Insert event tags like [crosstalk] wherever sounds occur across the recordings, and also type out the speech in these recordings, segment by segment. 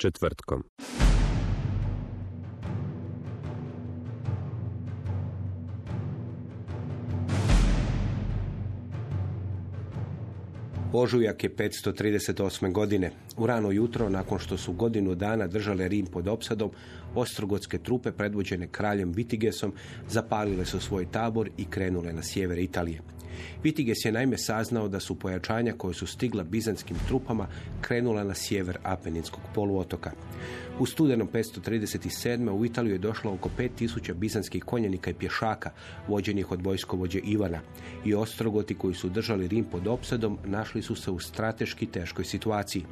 Četvrtkom. Ožujak je 538. godine. U rano jutro, nakon što su godinu dana držale Rim pod opsadom, ostrogotske trupe predvođene kraljem Vitigesom zapalile su svoj tabor i krenule na sjever Italije. Vitiges je naime saznao da su pojačanja koje su stigla bizanskim trupama krenula na sjever Apeninskog poluotoka. U studenom 537. u Italiju je došlo oko 5000 bizanskih konjenika i pješaka, vođenih od vojskovođe Ivana. I ostrogoti koji su držali Rim pod opsadom našli su se u strateški teškoj situaciji.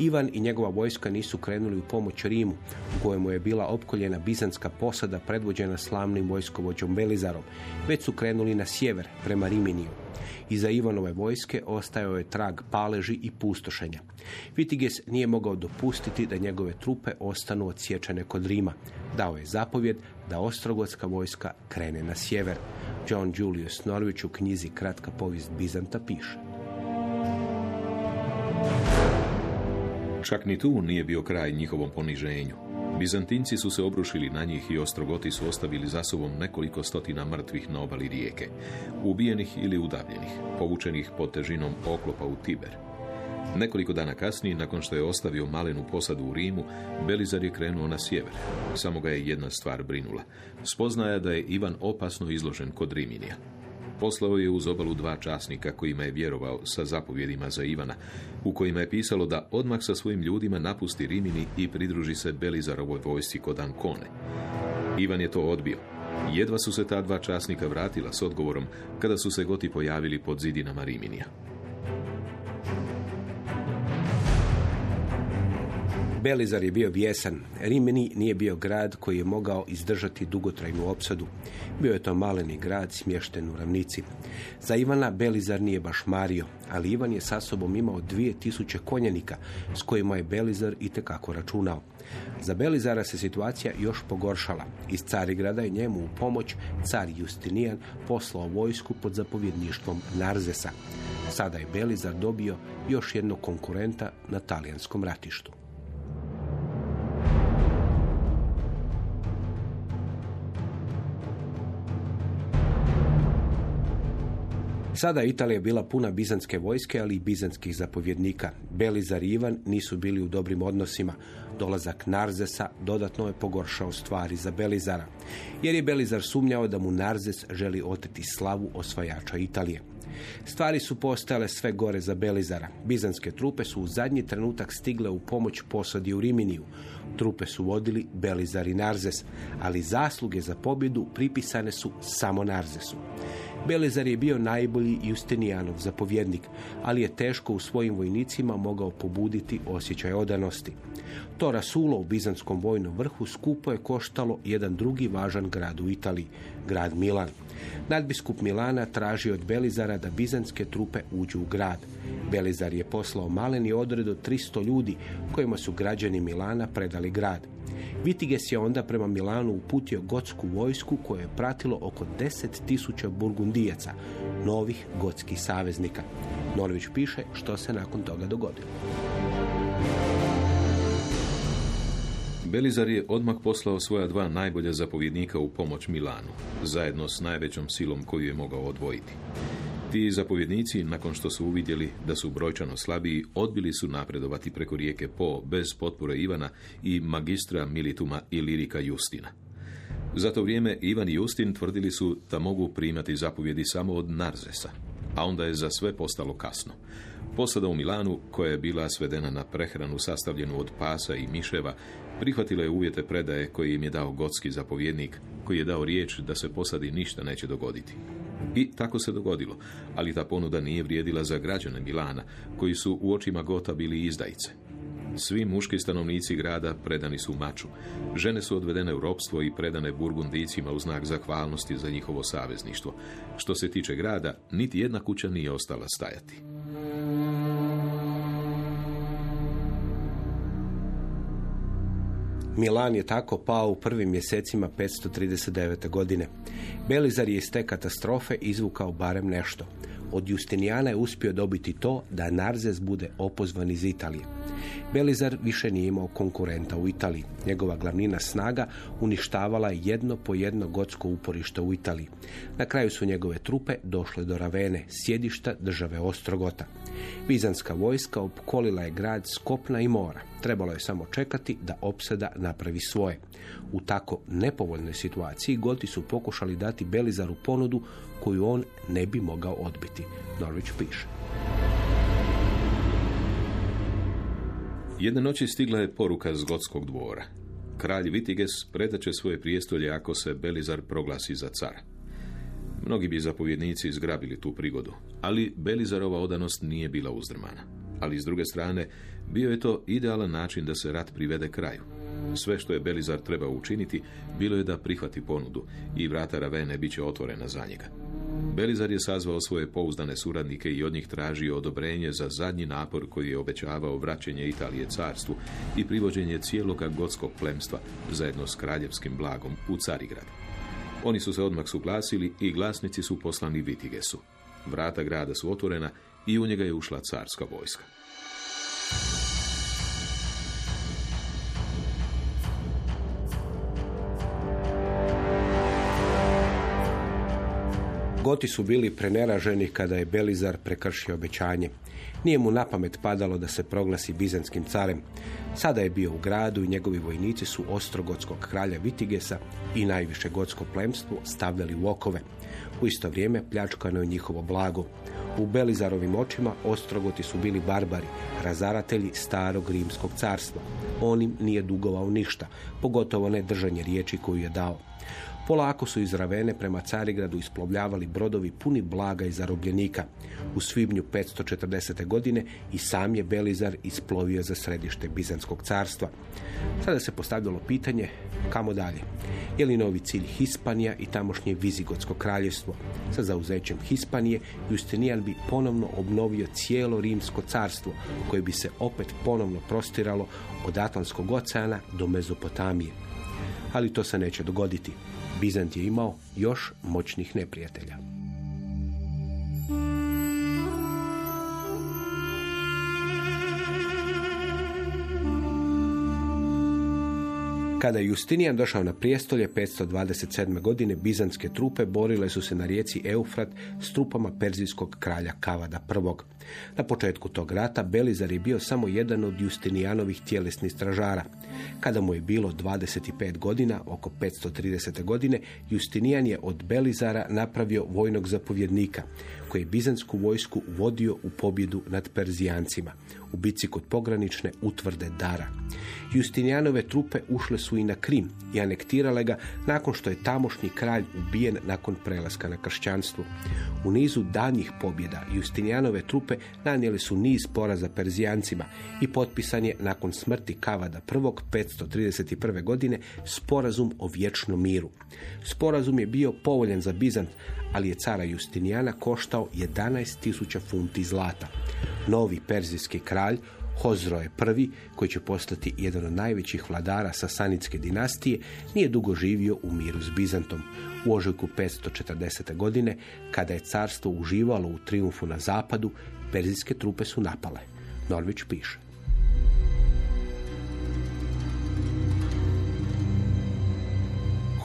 Ivan i njegova vojska nisu krenuli u pomoć Rimu, u kojemu je bila opkoljena bizanska posada predvođena slavnim vojskovođom Belizarom, već su krenuli na sjever, prema Riminiju. Iza Ivanove vojske ostajao je trag paleži i pustošenja. Vitiges nije mogao dopustiti da njegove trupe ostanu odsječene kod Rima. Dao je zapovjed da ostrogotska vojska krene na sjever. John Julius Norwich u knjizi Kratka povijest Bizanta piše. Čak ni tu nije bio kraj njihovom poniženju. Bizantinci su se obrušili na njih i ostrogoti su ostavili za sobom nekoliko stotina mrtvih na obali rijeke, ubijenih ili udavljenih, povučenih pod težinom oklopa u Tiber. Nekoliko dana kasnije, nakon što je ostavio malenu posadu u Rimu, Belizar je krenuo na sjever. Samo ga je jedna stvar brinula. Spoznaja da je Ivan opasno izložen kod Riminija. Poslao je uz obalu dva časnika kojima je vjerovao sa zapovjedima za Ivana, u kojima je pisalo da odmah sa svojim ljudima napusti Rimini i pridruži se Belizarovoj vojsci kod Ankone. Ivan je to odbio. Jedva su se ta dva časnika vratila s odgovorom kada su se goti pojavili pod zidinama Riminija. Belizar je bio vjesan. Rimini nije bio grad koji je mogao izdržati dugotrajnu opsadu. Bio je to maleni grad smješten u ravnici. Za Ivana Belizar nije baš mario, ali Ivan je sa sobom imao dvije tisuće konjenika s kojima je Belizar i tekako računao. Za Belizara se situacija još pogoršala. Iz Carigrada je njemu u pomoć car Justinijan poslao vojsku pod zapovjedništvom Narzesa. Sada je Belizar dobio još jednog konkurenta na talijanskom ratištu. Sada je Italija bila puna bizanske vojske, ali i bizanskih zapovjednika. Belizar i Ivan nisu bili u dobrim odnosima. Dolazak Narzesa dodatno je pogoršao stvari za Belizara, jer je Belizar sumnjao da mu Narzes želi oteti slavu osvajača Italije. Stvari su postajale sve gore za Belizara. Bizanske trupe su u zadnji trenutak stigle u pomoć posadi u Riminiju. Trupe su vodili Belizar i Narzes, ali zasluge za pobjedu pripisane su samo Narzesu. Belizar je bio najbolji Justinijanov zapovjednik, ali je teško u svojim vojnicima mogao pobuditi osjećaj odanosti. To rasulo u bizanskom vojnom vrhu skupo je koštalo jedan drugi važan grad u Italiji, grad Milan. Nadbiskup Milana traži od Belizara da bizanske trupe uđu u grad. Belizar je poslao maleni odred od 300 ljudi kojima su građani Milana predali grad. Vitiges je onda prema Milanu uputio gotsku vojsku koje je pratilo oko 10.000 burgundijaca, novih gotskih saveznika. Norvić piše što se nakon toga dogodilo. Belizar je odmah poslao svoja dva najbolja zapovjednika u pomoć Milanu, zajedno s najvećom silom koju je mogao odvojiti. Ti zapovjednici, nakon što su uvidjeli da su brojčano slabiji, odbili su napredovati preko rijeke Po bez potpore Ivana i magistra Milituma i Lirika Justina. Za to vrijeme Ivan i Justin tvrdili su da mogu primati zapovjedi samo od Narzesa, a onda je za sve postalo kasno. Posada u Milanu, koja je bila svedena na prehranu sastavljenu od pasa i miševa, prihvatila je uvjete predaje koje im je dao gotski zapovjednik, koji je dao riječ da se posadi ništa neće dogoditi. I tako se dogodilo, ali ta ponuda nije vrijedila za građane Milana, koji su u očima Gota bili izdajice. Svi muški stanovnici grada predani su maču. Žene su odvedene u ropstvo i predane burgundicima u znak zahvalnosti za njihovo savezništvo. Što se tiče grada, niti jedna kuća nije ostala stajati. Milan je tako pao u prvim mjesecima 539. godine. Belizar je iz te katastrofe izvukao barem nešto. Od Justinijana je uspio dobiti to da Narzes bude opozvan iz Italije. Belizar više nije imao konkurenta u Italiji. Njegova glavnina snaga uništavala je jedno po jedno gotsko uporište u Italiji. Na kraju su njegove trupe došle do Ravene, sjedišta države Ostrogota. Bizanska vojska opkolila je grad s kopna i mora. Trebalo je samo čekati da opsada napravi svoje. U tako nepovoljnoj situaciji Goti su pokušali dati Belizaru ponudu koju on ne bi mogao odbiti. Norwich piše. Jedne noći stigla je poruka s gotskog dvora. Kralj Vitiges predaće svoje prijestolje ako se Belizar proglasi za cara. Mnogi bi zapovjednici izgrabili tu prigodu, ali Belizarova odanost nije bila uzdrmana. Ali s druge strane, bio je to idealan način da se rat privede kraju. Sve što je Belizar trebao učiniti, bilo je da prihvati ponudu i vrata Ravene bit će otvorena za njega. Belizar je sazvao svoje pouzdane suradnike i od njih tražio odobrenje za zadnji napor koji je obećavao vraćanje Italije carstvu i privođenje cijeloga gotskog plemstva zajedno s kraljevskim blagom u Carigrad. Oni su se odmah suglasili i glasnici su poslani Vitigesu. Vrata grada su otvorena i u njega je ušla carska vojska. Goti su bili preneraženi kada je Belizar prekršio obećanje. Nije mu na pamet padalo da se proglasi bizanskim carem. Sada je bio u gradu i njegovi vojnici su ostrogotskog kralja Vitigesa i najviše gotsko plemstvo stavljali u okove. U isto vrijeme pljačkano je njihovo blago. U Belizarovim očima ostrogoti su bili barbari, razaratelji starog rimskog carstva. On im nije dugovao ništa, pogotovo ne držanje riječi koju je dao. Polako su iz Ravene prema Carigradu isplovljavali brodovi puni blaga i zarobljenika. U svibnju 540. godine i sam je Belizar isplovio za središte Bizanskog carstva. Sada se postavljalo pitanje kamo dalje. Je li novi cilj Hispanija i tamošnje Vizigotsko kraljevstvo? Sa zauzećem Hispanije Justinijan bi ponovno obnovio cijelo rimsko carstvo koje bi se opet ponovno prostiralo od Atlantskog oceana do Mezopotamije. Ali to se neće dogoditi. Bizant je imao još moćnih neprijatelja. Kada je Justinijan došao na prijestolje 527. godine, bizanske trupe borile su se na rijeci Eufrat s trupama perzijskog kralja Kavada I. Na početku tog rata Belizar je bio samo jedan od Justinijanovih tjelesnih stražara. Kada mu je bilo 25 godina, oko 530. godine, Justinijan je od Belizara napravio vojnog zapovjednika, koji je bizansku vojsku vodio u pobjedu nad Perzijancima u bici kod pogranične utvrde Dara. Justinijanove trupe ušle su i na Krim i anektirale ga nakon što je tamošnji kralj ubijen nakon prelaska na kršćanstvo. U nizu danjih pobjeda Justinijanove trupe nanijeli su niz poraza Perzijancima i potpisan je nakon smrti Kavada I. 531. godine sporazum o vječnom miru. Sporazum je bio povoljen za Bizant, ali je cara Justinijana koštao 11.000 funti zlata. Novi perzijski kralj Hozro je prvi, koji će postati jedan od najvećih vladara sasanitske dinastije, nije dugo živio u miru s Bizantom. U ožujku 540. godine, kada je carstvo uživalo u triumfu na zapadu, perzijske trupe su napale. Norvić piše.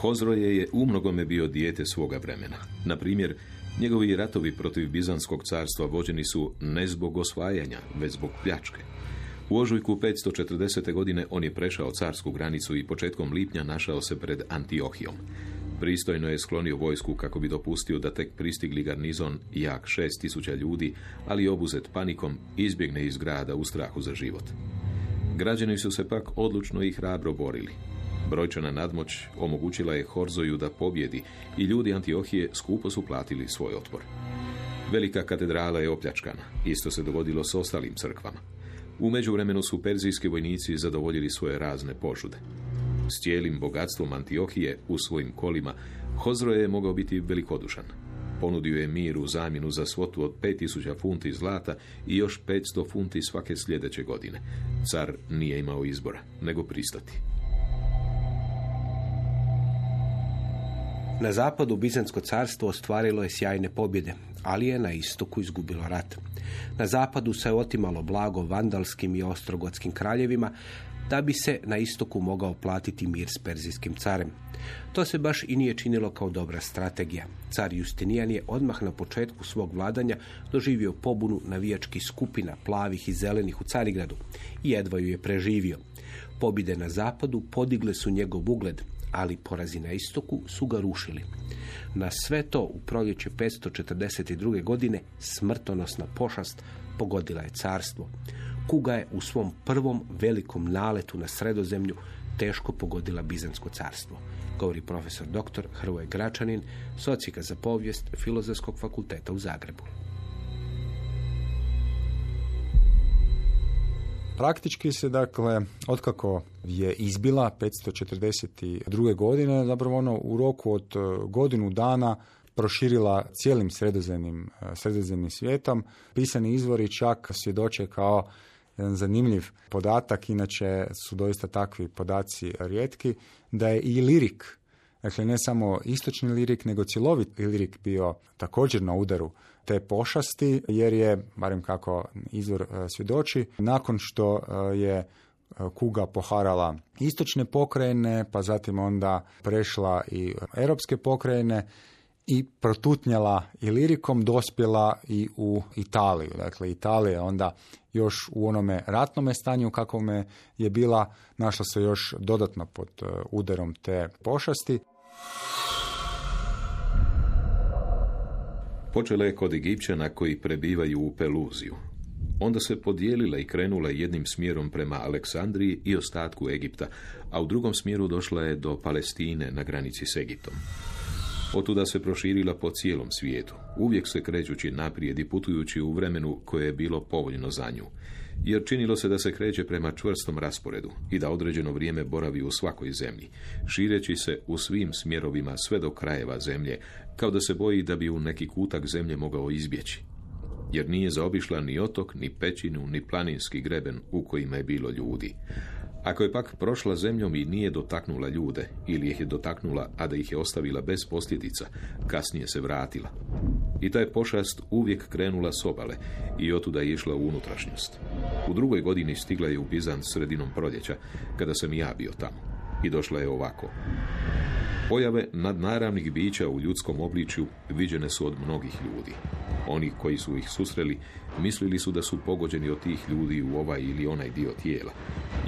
Hozroje je umnogome bio dijete svoga vremena. Na primjer, njegovi ratovi protiv Bizanskog carstva vođeni su ne zbog osvajanja, već zbog pljačke. U ožujku 540. godine on je prešao carsku granicu i početkom lipnja našao se pred Antiohijom. Pristojno je sklonio vojsku kako bi dopustio da tek pristigli garnizon jak šest tisuća ljudi, ali obuzet panikom, izbjegne iz grada u strahu za život. Građani su se pak odlučno i hrabro borili. Brojčana nadmoć omogućila je Horzoju da pobjedi i ljudi Antiohije skupo su platili svoj otpor. Velika katedrala je opljačkana, isto se dogodilo s ostalim crkvama. U međuvremenu su perzijski vojnici zadovoljili svoje razne požude. S cijelim bogatstvom Antiohije u svojim kolima, Hozro je mogao biti velikodušan. Ponudio je mir u zamjenu za svotu od 5000 funti zlata i još 500 funti svake sljedeće godine. Car nije imao izbora, nego pristati. Na zapadu Bizansko carstvo ostvarilo je sjajne pobjede, ali je na istoku izgubilo rat. Na zapadu se otimalo blago vandalskim i ostrogotskim kraljevima, da bi se na istoku mogao platiti mir s perzijskim carem. To se baš i nije činilo kao dobra strategija. Car Justinijan je odmah na početku svog vladanja doživio pobunu navijačkih skupina plavih i zelenih u Carigradu i jedva ju je preživio. Pobjede na zapadu podigle su njegov ugled, ali porazi na istoku su ga rušili. Na sve to u proljeće 542. godine smrtonosna pošast pogodila je carstvo. Kuga je u svom prvom velikom naletu na sredozemlju teško pogodila Bizansko carstvo, govori profesor dr. Hrvoje Gračanin, socijka za povijest Filozofskog fakulteta u Zagrebu. Praktički se, dakle, otkako je izbila 542. godine, zapravo ono u roku od e, godinu dana proširila cijelim e, sredozemnim svijetom. Pisani izvori čak svjedoče kao jedan zanimljiv podatak, inače su doista takvi podaci rijetki, da je i lirik, dakle ne samo istočni lirik, nego cjelovit lirik bio također na udaru te pošasti, jer je, barem kako izvor e, svjedoči, nakon što e, je e, kuga poharala istočne pokrajine, pa zatim onda prešla i europske pokrajine, i protutnjala i lirikom dospjela i u Italiju. Dakle, Italija onda još u onome ratnome stanju kakvome je bila, našla se još dodatno pod e, udarom te pošasti. Počela je kod Egipćana koji prebivaju u Peluziju. Onda se podijelila i krenula jednim smjerom prema Aleksandriji i ostatku Egipta, a u drugom smjeru došla je do Palestine na granici s Egiptom. Otuda se proširila po cijelom svijetu, uvijek se krećući naprijed i putujući u vremenu koje je bilo povoljno za nju. Jer činilo se da se kreće prema čvrstom rasporedu i da određeno vrijeme boravi u svakoj zemlji, šireći se u svim smjerovima sve do krajeva zemlje, kao da se boji da bi u neki kutak zemlje mogao izbjeći. Jer nije zaobišla ni otok, ni pećinu, ni planinski greben u kojima je bilo ljudi. Ako je pak prošla zemljom i nije dotaknula ljude, ili ih je dotaknula, a da ih je ostavila bez posljedica, kasnije se vratila. I ta je pošast uvijek krenula s obale i otuda je išla u unutrašnjost. U drugoj godini stigla je u Bizant sredinom proljeća, kada sam ja bio tamo. I došla je ovako. Pojave nadnaravnih bića u ljudskom obličju viđene su od mnogih ljudi. Oni koji su ih susreli mislili su da su pogođeni od tih ljudi u ovaj ili onaj dio tijela.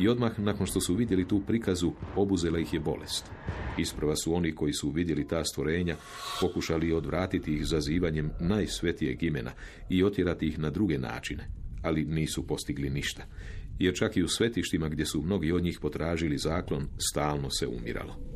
I odmah nakon što su vidjeli tu prikazu, obuzela ih je bolest. Isprava su oni koji su vidjeli ta stvorenja pokušali odvratiti ih zazivanjem najsvetijeg imena i otjerati ih na druge načine, ali nisu postigli ništa. Jer čak i u svetištima gdje su mnogi od njih potražili zaklon, stalno se umiralo.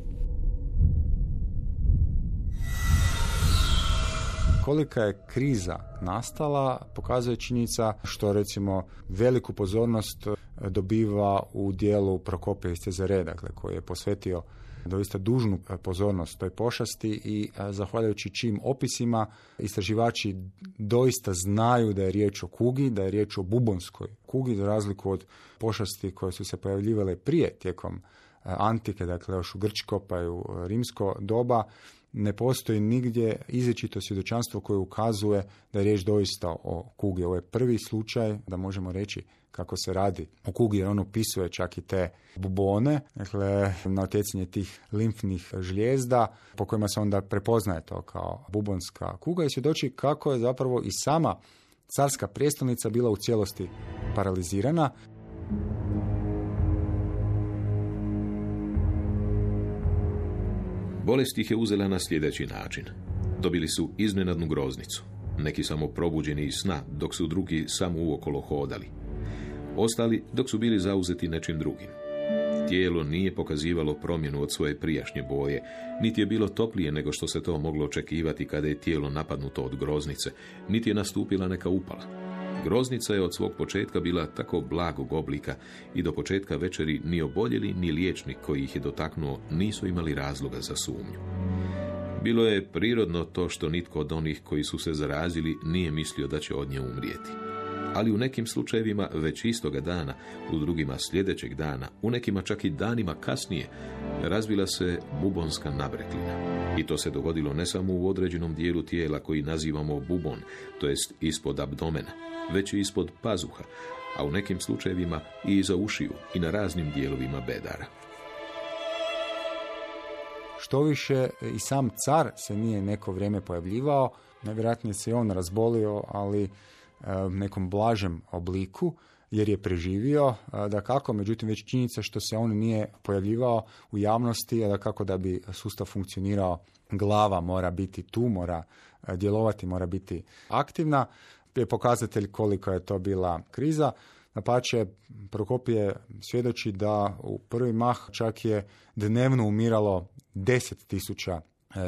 kolika je kriza nastala pokazuje činjenica što recimo veliku pozornost dobiva u dijelu Prokopija iz Cezare, dakle koji je posvetio doista dužnu e, pozornost toj pošasti i e, zahvaljujući čim opisima istraživači doista znaju da je riječ o kugi, da je riječ o bubonskoj kugi za razliku od pošasti koje su se pojavljivale prije tijekom antike, dakle još u grčko pa i u rimsko doba ne postoji nigdje izričito svjedočanstvo koje ukazuje da je riječ doista o kugi. Ovo je prvi slučaj da možemo reći kako se radi o kugi, jer on opisuje čak i te bubone, dakle na otjecanje tih limfnih žlijezda, po kojima se onda prepoznaje to kao bubonska kuga i svjedoči kako je zapravo i sama carska prijestolnica bila u cijelosti paralizirana. Bolest ih je uzela na sljedeći način. Dobili su iznenadnu groznicu. Neki samo probuđeni iz sna, dok su drugi samo uokolo hodali. Ostali dok su bili zauzeti nečim drugim. Tijelo nije pokazivalo promjenu od svoje prijašnje boje, niti je bilo toplije nego što se to moglo očekivati kada je tijelo napadnuto od groznice, niti je nastupila neka upala. Groznica je od svog početka bila tako blagog oblika i do početka večeri ni oboljeli ni liječnik koji ih je dotaknuo nisu imali razloga za sumnju. Bilo je prirodno to što nitko od onih koji su se zarazili nije mislio da će od nje umrijeti ali u nekim slučajevima već istoga dana, u drugima sljedećeg dana, u nekima čak i danima kasnije, razvila se bubonska nabreklina. I to se dogodilo ne samo u određenom dijelu tijela koji nazivamo bubon, to jest ispod abdomena, već i ispod pazuha, a u nekim slučajevima i iza ušiju i na raznim dijelovima bedara. Što više, i sam car se nije neko vrijeme pojavljivao, nevjerojatnije se on razbolio, ali nekom blažem obliku jer je preživio, da kako, međutim već činjenica što se on nije pojavljivao u javnosti, da kako da bi sustav funkcionirao, glava mora biti tu, mora djelovati, mora biti aktivna, je pokazatelj koliko je to bila kriza. Napače, Prokopije svjedoči da u prvi mah čak je dnevno umiralo deset tisuća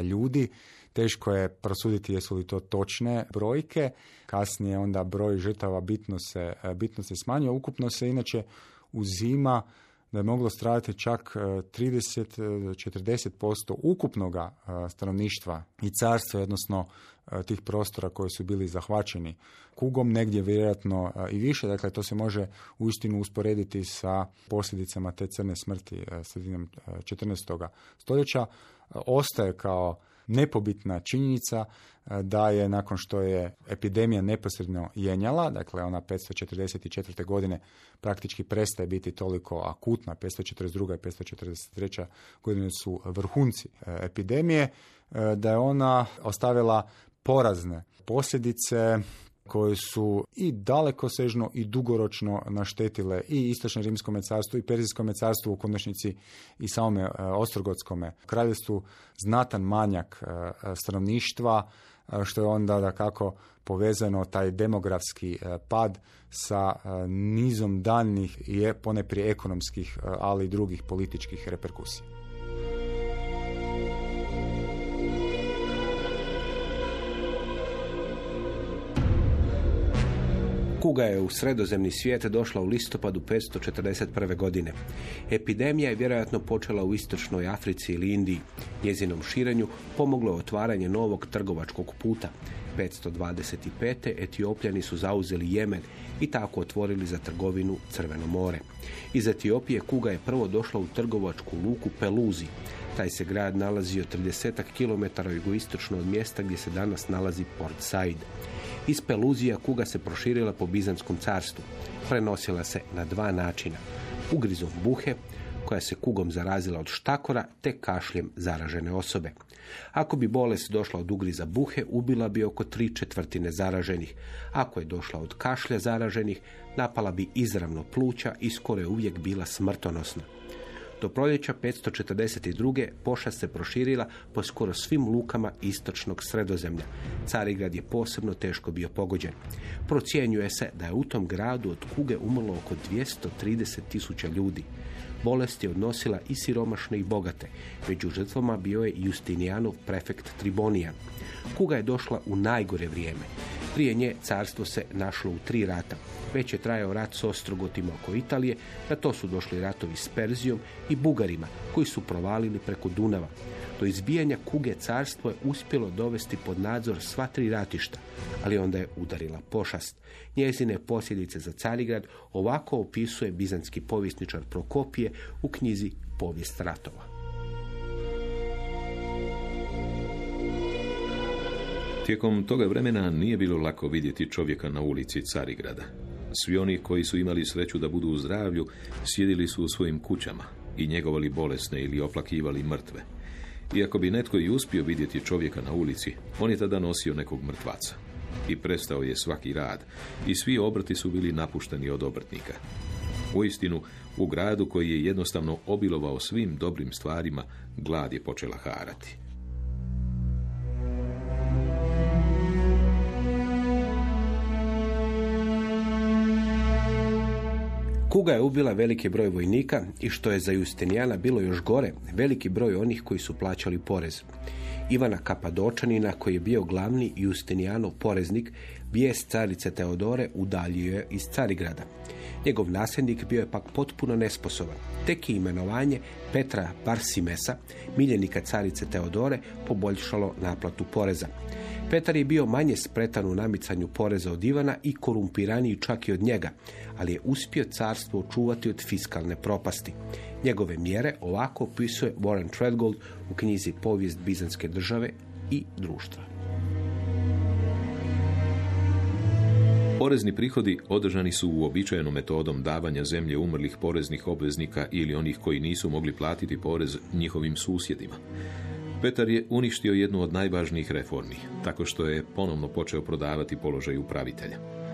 ljudi, Teško je prosuditi jesu li to točne brojke. Kasnije onda broj žrtava bitno se, bitno se smanjio. Ukupno se inače uzima da je moglo stradati čak 30-40% e, ukupnog e, stanovništva i carstva, odnosno e, tih prostora koji su bili zahvaćeni kugom, negdje vjerojatno i više. Dakle, to se može uistinu usporediti sa posljedicama te crne smrti sredinom 14. stoljeća. Ostaje kao nepobitna činjenica e, da je nakon što je epidemija neposredno jenjala, dakle ona 544. godine praktički prestaje biti toliko akutna, 542. i 543. godine su vrhunci e, epidemije, e, da je ona ostavila porazne posljedice koje su i dalekosežno i dugoročno naštetile i istočno rimskom carstvu i perzijskom carstvu u konačnici i samome e, ostrogotskom kraljevstvu znatan manjak e, stanovništva e, što je onda da kako povezano taj demografski pad sa nizom daljnih i poneprije ekonomskih ali i drugih političkih reperkusija. Kuga je u sredozemni svijet došla u listopadu 541. godine. Epidemija je vjerojatno počela u istočnoj Africi ili Indiji. Njezinom širenju pomoglo je otvaranje novog trgovačkog puta. 525. Etiopljani su zauzeli Jemen i tako otvorili za trgovinu Crveno more. Iz Etiopije Kuga je prvo došla u trgovačku luku Peluzi. Taj se grad nalazio 30 km jugoistočno od mjesta gdje se danas nalazi Port Said. Iz Peluzija kuga se proširila po Bizanskom carstvu. Prenosila se na dva načina. Ugrizom buhe, koja se kugom zarazila od štakora, te kašljem zaražene osobe. Ako bi bolest došla od ugriza buhe, ubila bi oko tri četvrtine zaraženih. Ako je došla od kašlja zaraženih, napala bi izravno pluća i skoro je uvijek bila smrtonosna. Do proljeća 542. pošast se proširila po skoro svim lukama istočnog sredozemlja. Carigrad je posebno teško bio pogođen. Procjenjuje se da je u tom gradu od kuge umrlo oko 230 tisuća ljudi. Bolest je odnosila i siromašne i bogate. Među žrtvama bio je Justinijanov prefekt Tribonijan. Kuga je došla u najgore vrijeme. Prije nje carstvo se našlo u tri rata. Već je trajao rat s Ostrogotima oko Italije, na to su došli ratovi s Perzijom i Bugarima, koji su provalili preko Dunava. Do izbijanja kuge carstvo je uspjelo dovesti pod nadzor sva tri ratišta, ali onda je udarila pošast. Njezine posljedice za Carigrad ovako opisuje bizanski povjesničar Prokopije u knjizi Povijest ratova. Tijekom toga vremena nije bilo lako vidjeti čovjeka na ulici Carigrada. Svi oni koji su imali sreću da budu u zdravlju, sjedili su u svojim kućama i njegovali bolesne ili oplakivali mrtve. Iako bi netko i uspio vidjeti čovjeka na ulici, on je tada nosio nekog mrtvaca. I prestao je svaki rad i svi obrti su bili napušteni od obrtnika. Uistinu, u gradu koji je jednostavno obilovao svim dobrim stvarima, glad je počela harati. Kuga je ubila veliki broj vojnika i što je za Justinijana bilo još gore, veliki broj onih koji su plaćali porez. Ivana Kapadočanina, koji je bio glavni Justinijanov poreznik, bijes carice Teodore udaljio je iz Carigrada. Njegov nasljednik bio je pak potpuno nesposoban. Tek je imenovanje Petra Barsimesa, miljenika carice Teodore, poboljšalo naplatu poreza. Petar je bio manje spretan u namicanju poreza od Ivana i korumpiraniji čak i od njega, ali je uspio carstvo očuvati od fiskalne propasti. Njegove mjere ovako opisuje Warren Treadgold u knjizi Povijest Bizanske države i društva. Porezni prihodi održani su uobičajenom metodom davanja zemlje umrlih poreznih obveznika ili onih koji nisu mogli platiti porez njihovim susjedima. Petar je uništio jednu od najvažnijih reformi, tako što je ponovno počeo prodavati položaj upravitelja.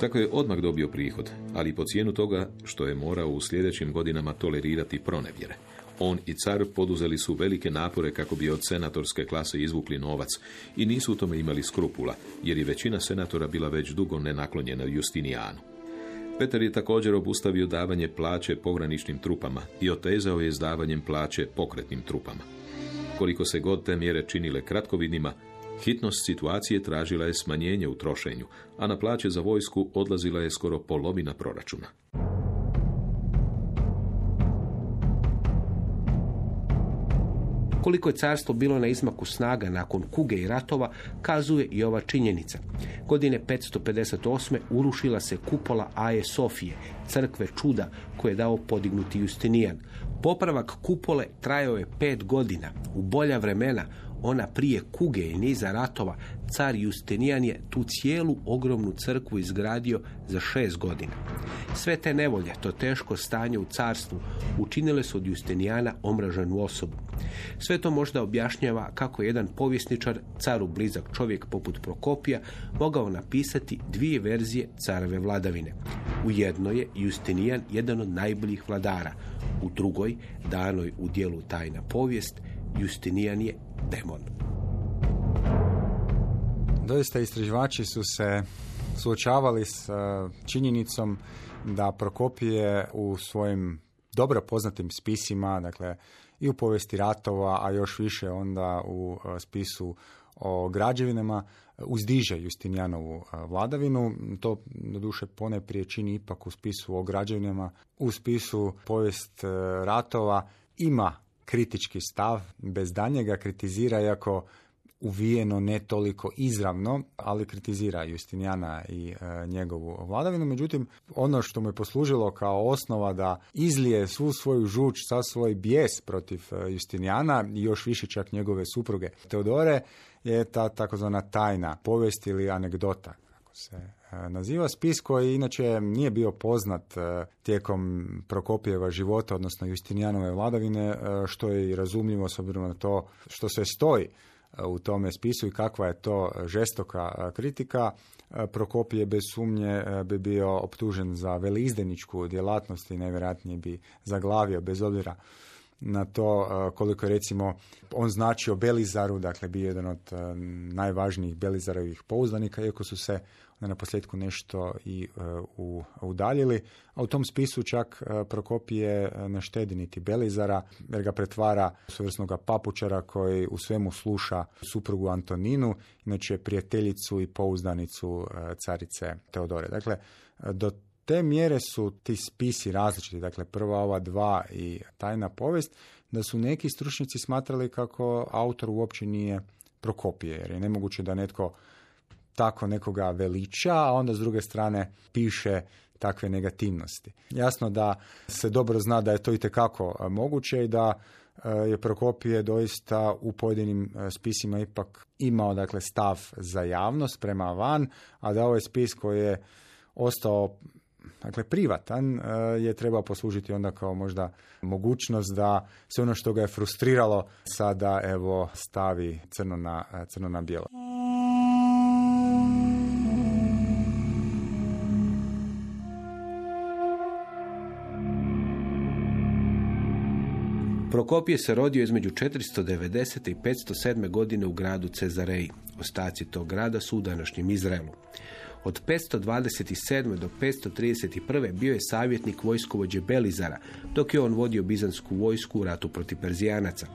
Tako je odmah dobio prihod, ali po cijenu toga što je morao u sljedećim godinama tolerirati pronevjere. On i car poduzeli su velike napore kako bi od senatorske klase izvukli novac i nisu u tome imali skrupula, jer je većina senatora bila već dugo nenaklonjena Justinijanu. Petar je također obustavio davanje plaće pograničnim trupama i otezao je izdavanjem plaće pokretnim trupama. Koliko se god te mjere činile kratkovidnima, hitnost situacije tražila je smanjenje u trošenju, a na plaće za vojsku odlazila je skoro polovina proračuna. Koliko je carstvo bilo na izmaku snaga nakon kuge i ratova, kazuje i ova činjenica. Godine 558. urušila se kupola Aje Sofije, crkve čuda koje je dao podignuti Justinijan. Popravak kupole trajao je pet godina. U bolja vremena, ona prije kuge i niza ratova, car Justinijan je tu cijelu ogromnu crkvu izgradio za šest godina. Sve te nevolje, to teško stanje u carstvu, učinile su od Justinijana omraženu osobu. Sve to možda objašnjava kako jedan povjesničar, caru blizak čovjek poput Prokopija, mogao napisati dvije verzije careve vladavine. U jednoj je Justinijan jedan od najboljih vladara, u drugoj, danoj u dijelu tajna povijest, Justinijan je demon. Doista istraživači su se suočavali s e, činjenicom da Prokopije u svojim dobro poznatim spisima, dakle i u povijesti ratova, a još više onda u e, spisu o građevinama, uzdiže Justinijanovu e, vladavinu. To doduše pone prije čini ipak u spisu o građevinama. U spisu povijest ratova ima kritički stav, bez danjega kritizira, iako uvijeno ne toliko izravno, ali kritizira Justinijana i e, njegovu vladavinu. Međutim, ono što mu je poslužilo kao osnova da izlije svu svoju žuč, sa svoj bijes protiv e, Justinijana i još više čak njegove supruge Teodore je ta takozvana tajna povijest ili anegdota, kako se naziva spis koji inače nije bio poznat e, tijekom Prokopijeva života, odnosno Justinijanove vladavine, što je i razumljivo s obzirom na to što se stoji u tome spisu i kakva je to žestoka kritika. Prokopije bez sumnje bi bio optužen za veleizdeničku djelatnost i najvjerojatnije bi zaglavio bez obzira na to koliko recimo on značio Belizaru, dakle bio jedan od najvažnijih Belizarovih pouzdanika, iako su se na posljedku nešto i uh, udaljili. A u tom spisu čak uh, Prokopije ne štedi niti Belizara, jer ga pretvara svrsnog papučara koji u svemu sluša suprugu Antoninu, inače prijateljicu i pouzdanicu carice Teodore. Dakle, do te mjere su ti spisi različiti, dakle prva ova dva i tajna povijest, da su neki stručnjaci smatrali kako autor uopće nije Prokopije, jer je nemoguće da netko tako nekoga veliča, a onda s druge strane piše takve negativnosti. Jasno da se dobro zna da je to i tekako moguće i da je Prokopije doista u pojedinim spisima ipak imao dakle stav za javnost prema van, a da ovaj spis koji je ostao dakle privatan je trebao poslužiti onda kao možda mogućnost da sve ono što ga je frustriralo sada evo stavi crno na, crno na bijelo. Prokopije se rodio između 490. i 507. godine u gradu Cezareji. Ostaci tog grada su u današnjem Izraelu. Od 527. do 531. bio je savjetnik vojskovođe Belizara, dok je on vodio bizansku vojsku u ratu protiv Perzijanaca.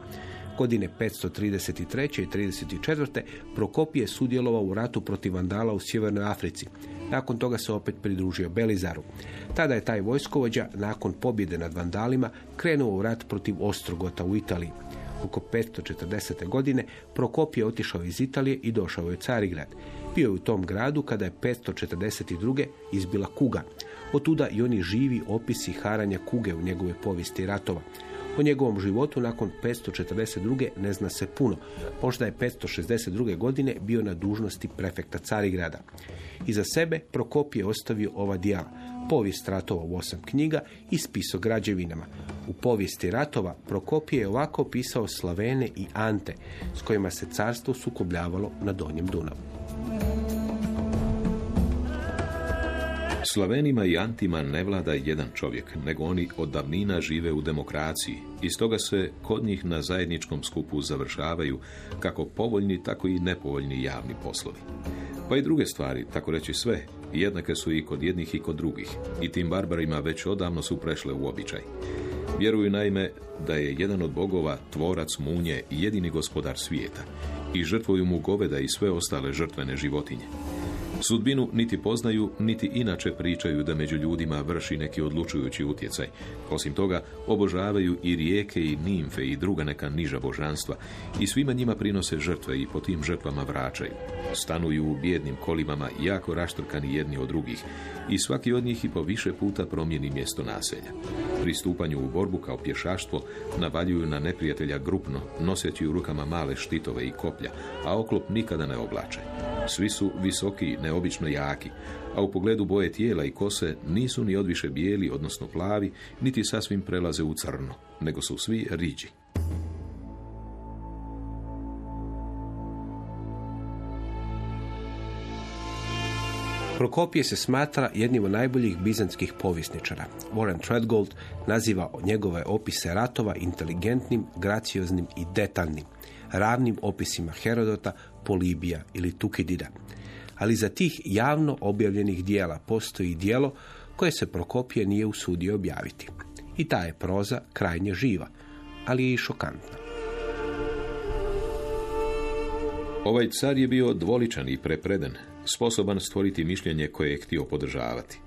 Godine 533. i 34. Prokopije sudjelovao u ratu protiv Vandala u Sjevernoj Africi. Nakon toga se opet pridružio Belizaru. Tada je taj vojskovođa, nakon pobjede nad Vandalima, krenuo u rat protiv Ostrogota u Italiji. Oko 540. godine Prokop je otišao iz Italije i došao je u Carigrad. Bio je u tom gradu kada je 542. izbila kuga. Otuda i oni živi opisi haranja kuge u njegove povijesti ratova. O njegovom životu nakon 542. ne zna se puno. Možda je 562. godine bio na dužnosti prefekta Carigrada. Iza sebe Prokop je ostavio ova dijela. Povijest ratova u osam knjiga i spis o građevinama. U povijesti ratova Prokopije je ovako opisao Slavene i Ante, s kojima se carstvo sukobljavalo na Donjem Dunavu. Slavenima i Antima ne vlada jedan čovjek, nego oni od davnina žive u demokraciji i stoga se kod njih na zajedničkom skupu završavaju kako povoljni, tako i nepovoljni javni poslovi. Pa i druge stvari, tako reći sve, jednake su i kod jednih i kod drugih i tim barbarima već odavno su prešle u običaj. Vjeruju naime da je jedan od bogova tvorac munje jedini gospodar svijeta i žrtvuju mu goveda i sve ostale žrtvene životinje. Sudbinu niti poznaju, niti inače pričaju da među ljudima vrši neki odlučujući utjecaj. Osim toga, obožavaju i rijeke i nimfe i druga neka niža božanstva i svima njima prinose žrtve i po tim žrtvama vraćaju. Stanuju u bijednim kolimama jako raštrkani jedni od drugih i svaki od njih i po više puta promijeni mjesto naselja. Pri stupanju u borbu kao pješaštvo navaljuju na neprijatelja grupno, noseći u rukama male štitove i koplja, a oklop nikada ne oblače. Svi su visoki, neobično jaki, a u pogledu boje tijela i kose nisu ni odviše bijeli, odnosno plavi, niti sasvim prelaze u crno, nego su svi riđi. Prokopije se smatra jednim od najboljih bizanskih povjesničara. Warren Treadgold naziva njegove opise ratova inteligentnim, gracioznim i detaljnim, ravnim opisima Herodota, Polibija ili Tukidida. Ali za tih javno objavljenih dijela postoji dijelo koje se Prokopije nije usudio objaviti. I ta je proza krajnje živa, ali je i šokantna. Ovaj car je bio dvoličan i prepreden, sposoban stvoriti mišljenje koje je htio podržavati.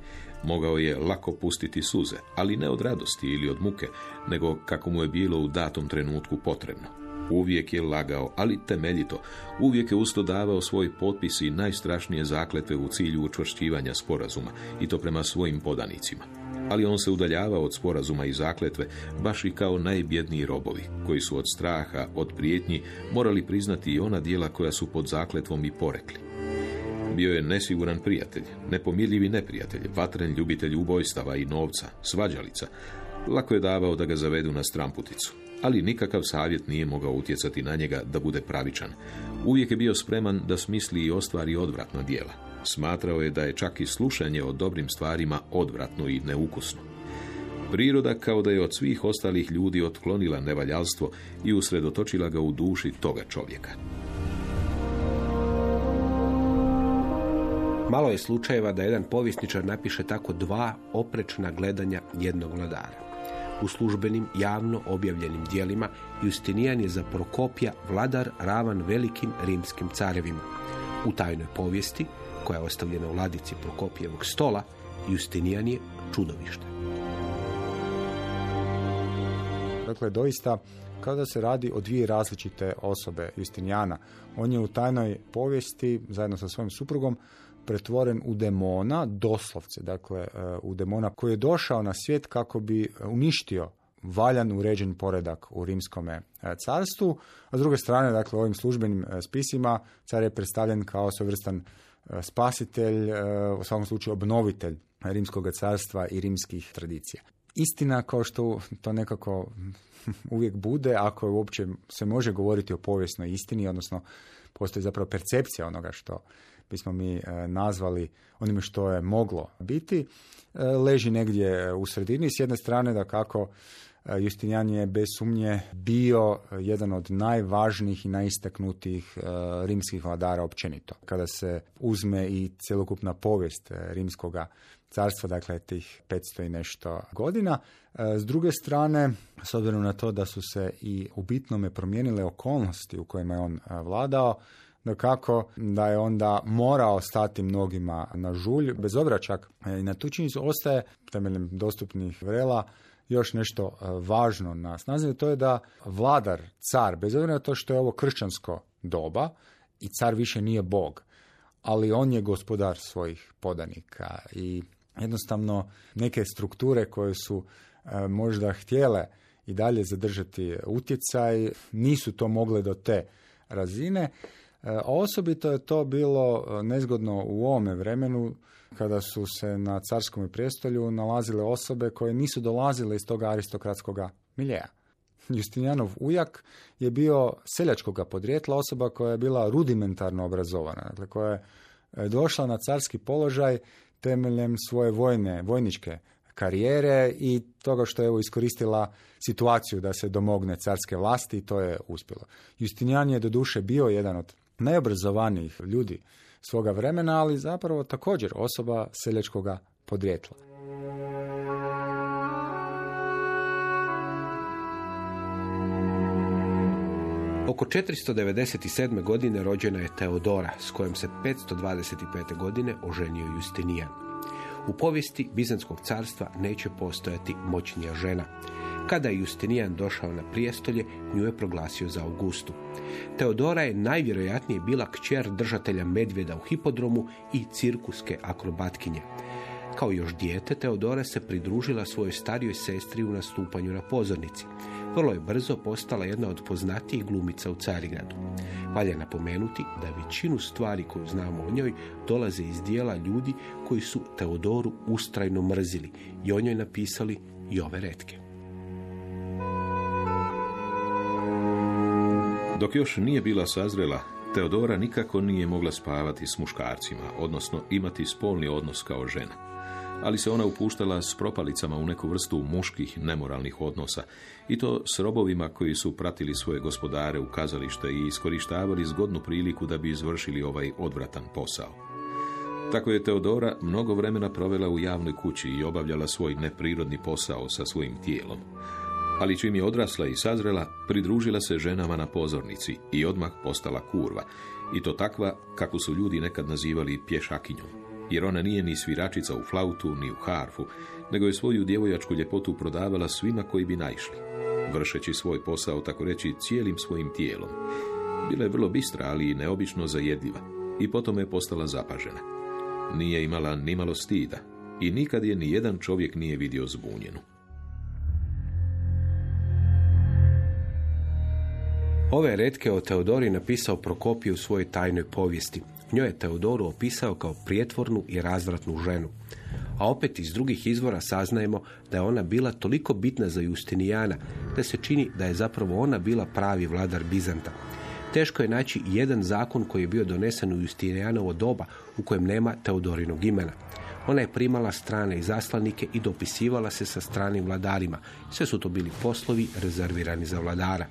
Mogao je lako pustiti suze, ali ne od radosti ili od muke, nego kako mu je bilo u datom trenutku potrebno. Uvijek je lagao, ali temeljito. Uvijek je usto davao svoj potpis i najstrašnije zakletve u cilju učvršćivanja sporazuma, i to prema svojim podanicima. Ali on se udaljavao od sporazuma i zakletve, baš i kao najbjedniji robovi, koji su od straha, od prijetnji, morali priznati i ona dijela koja su pod zakletvom i porekli. Bio je nesiguran prijatelj, nepomirljivi neprijatelj, vatren ljubitelj ubojstava i novca, svađalica. Lako je davao da ga zavedu na stramputicu, ali nikakav savjet nije mogao utjecati na njega da bude pravičan. Uvijek je bio spreman da smisli i ostvari odvratna djela. Smatrao je da je čak i slušanje o dobrim stvarima odvratno i neukusno. Priroda kao da je od svih ostalih ljudi otklonila nevaljalstvo i usredotočila ga u duši toga čovjeka. Malo je slučajeva da jedan povjesničar napiše tako dva oprečna gledanja jednog vladara. U službenim, javno objavljenim dijelima Justinijan je za Prokopija vladar ravan velikim rimskim carevima. U tajnoj povijesti, koja je ostavljena u ladici Prokopijevog stola, Justinijan je čudovište. Dakle, doista kao da se radi o dvije različite osobe Justinijana. On je u tajnoj povijesti, zajedno sa svojim suprugom, pretvoren u demona, doslovce, dakle e, u demona koji je došao na svijet kako bi uništio valjan uređen poredak u rimskome e, carstvu, a s druge strane, dakle, ovim službenim e, spisima car je predstavljen kao svojvrstan spasitelj, u svakom slučaju obnovitelj rimskog carstva i rimskih tradicija. Istina, kao što to nekako [laughs] uvijek bude, ako uopće se može govoriti o povijesnoj istini, odnosno postoji zapravo percepcija onoga što bismo mi e, nazvali onime što je moglo biti, e, leži negdje u sredini. S jedne strane da kako E, Justinijan je bez sumnje bio jedan od najvažnijih i najistaknutijih e, rimskih vladara općenito. Kada se uzme i cjelokupna povijest e, rimskoga carstva, dakle tih 500 i nešto godina. S druge strane, s obzirom na to da su se i u bitnome promijenile okolnosti u kojima je on vladao, da kako da je onda morao stati mnogima na žulj, bez obračak. I na tu činjenicu ostaje, temeljem dostupnih vrela, još nešto e, važno na snazi, to je da vladar, car, bez obzira na to što je ovo kršćansko doba i car više nije bog, ali on je gospodar svojih podanika i jednostavno neke strukture koje su e, možda htjele i dalje zadržati utjecaj, nisu to mogle do te razine. E, a osobito je to bilo nezgodno u ovome vremenu kada su se na carskom prijestolju nalazile osobe koje nisu dolazile iz toga aristokratskog miljeja. Justinijanov ujak je bio seljačkoga podrijetla osoba koja je bila rudimentarno obrazovana, dakle koja je e, došla na carski položaj temeljem svoje vojne, vojničke karijere i toga što je evo iskoristila situaciju da se domogne carske vlasti i to je uspjelo. Justinijan je doduše bio jedan od najobrazovanijih ljudi svoga vremena, ali zapravo također osoba seljačkoga podrijetla. Oko 497. godine rođena je Teodora, s kojom se 525. godine oženio Justinijan. U povijesti Bizanskog carstva neće postojati moćnija žena. Kada je Justinijan došao na prijestolje, nju je proglasio za Augustu. Teodora je najvjerojatnije bila kćer držatelja medvjeda u hipodromu i cirkuske akrobatkinje. Kao još dijete, Teodora se pridružila svojoj starijoj sestri u nastupanju na pozornici. Vrlo je brzo postala jedna od poznatijih glumica u Carigradu. Valja napomenuti da većinu stvari koju znamo o njoj dolaze iz dijela ljudi koji su Teodoru ustrajno mrzili i o njoj napisali i ove retke. Dok još nije bila sazrela, Teodora nikako nije mogla spavati s muškarcima, odnosno imati spolni odnos kao žena. Ali se ona upuštala s propalicama u neku vrstu muških nemoralnih odnosa, i to s robovima koji su pratili svoje gospodare u kazalište i iskorištavali zgodnu priliku da bi izvršili ovaj odvratan posao. Tako je Teodora mnogo vremena provela u javnoj kući i obavljala svoj neprirodni posao sa svojim tijelom ali čim je odrasla i sazrela, pridružila se ženama na pozornici i odmah postala kurva, i to takva kako su ljudi nekad nazivali pješakinjom, jer ona nije ni sviračica u flautu, ni u harfu, nego je svoju djevojačku ljepotu prodavala svima koji bi naišli, vršeći svoj posao, tako reći, cijelim svojim tijelom. Bila je vrlo bistra, ali i neobično zajedljiva, i potom je postala zapažena. Nije imala ni malo stida, i nikad je ni jedan čovjek nije vidio zbunjenu. Ove redke o Teodori napisao Prokopiju u svojoj tajnoj povijesti. Njoj je Teodoru opisao kao prijetvornu i razvratnu ženu. A opet iz drugih izvora saznajemo da je ona bila toliko bitna za Justinijana, da se čini da je zapravo ona bila pravi vladar Bizanta. Teško je naći jedan zakon koji je bio donesen u Justinijanovo doba u kojem nema Teodorinog imena. Ona je primala strane zaslanike i dopisivala se sa stranim vladarima. Sve su to bili poslovi rezervirani za vladara.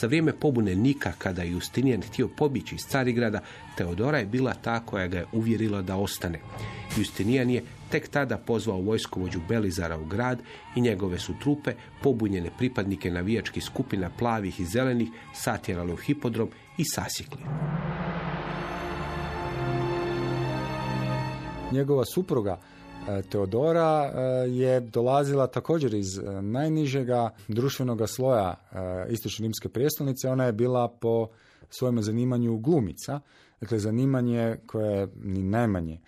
Za vrijeme pobune Nika, kada je Justinijan htio pobići iz Carigrada, Teodora je bila ta koja ga je uvjerila da ostane. Justinijan je tek tada pozvao vojskovođu Belizara u grad i njegove su trupe, pobunjene pripadnike navijačkih skupina plavih i zelenih, satjerali u hipodrom i sasjekli. Njegova supruga Teodora e, je dolazila također iz e, najnižega društvenog sloja istočne rimske prijestolnice. Ona je bila po svojem zanimanju glumica, dakle zanimanje koje ni najmanje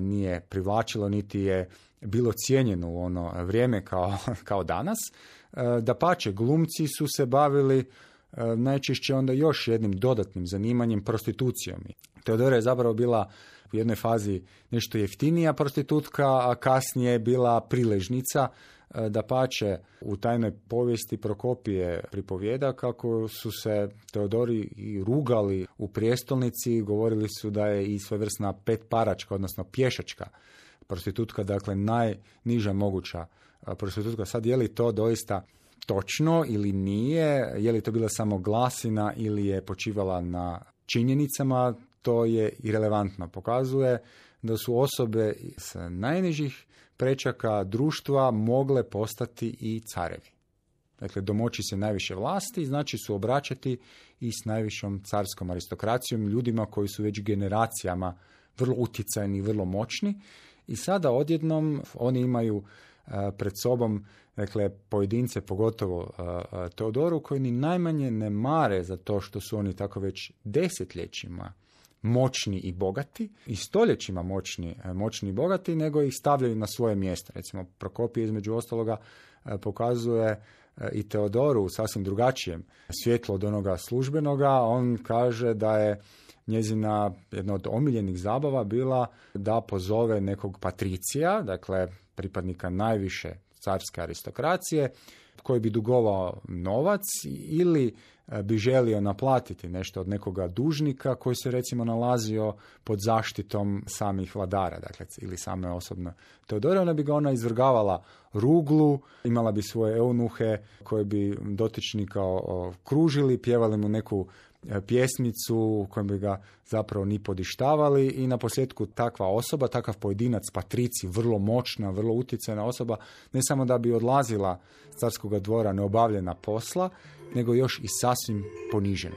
nije privlačilo, niti je bilo cijenjeno u ono vrijeme kao, [laughs] kao danas. Da pače, glumci su se bavili najčešće onda još jednim dodatnim zanimanjem prostitucijom. Teodora je zapravo bila u jednoj fazi nešto jeftinija prostitutka, a kasnije je bila priležnica. E, da pače u tajnoj povijesti Prokopije pripovjeda kako su se Teodori i rugali u prijestolnici, govorili su da je i svojevrsna pet paračka, odnosno pješačka prostitutka, dakle najniža moguća prostitutka. Sad je li to doista točno ili nije, je li to bila samo glasina ili je počivala na činjenicama, to je irelevantno. Pokazuje da su osobe s najnižih prečaka društva mogle postati i carevi. Dakle, domoći se najviše vlasti, znači su obraćati i s najvišom carskom aristokracijom, ljudima koji su već generacijama vrlo utjecajni i vrlo moćni. I sada odjednom oni imaju pred sobom dakle, pojedince, pogotovo Teodoru, koji ni najmanje ne mare za to što su oni tako već desetljećima moćni i bogati i stoljećima moćni, moćni i bogati, nego ih stavljaju na svoje mjesto. Recimo, Prokopije između ostaloga pokazuje i Teodoru sasvim drugačijem svjetlo od onoga službenoga. On kaže da je njezina jedna od omiljenih zabava bila da pozove nekog patricija, dakle pripadnika najviše carske aristokracije, koji bi dugovao novac ili e, bi želio naplatiti nešto od nekoga dužnika koji se recimo nalazio pod zaštitom samih vladara, dakle ili same osobno Teodora, ona bi ga ona izvrgavala ruglu, imala bi svoje eunuhe koje bi dotičnika kružili, pjevali mu neku E, pjesmicu kojom bi ga zapravo ni podištavali i na posljedku takva osoba, takav pojedinac, patrici, vrlo moćna, vrlo utjecajna osoba, ne samo da bi odlazila s carskog dvora neobavljena posla, nego još i sasvim ponižena.